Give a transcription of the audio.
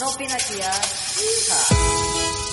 Nopi aqui, ¿ah? Yeehaw.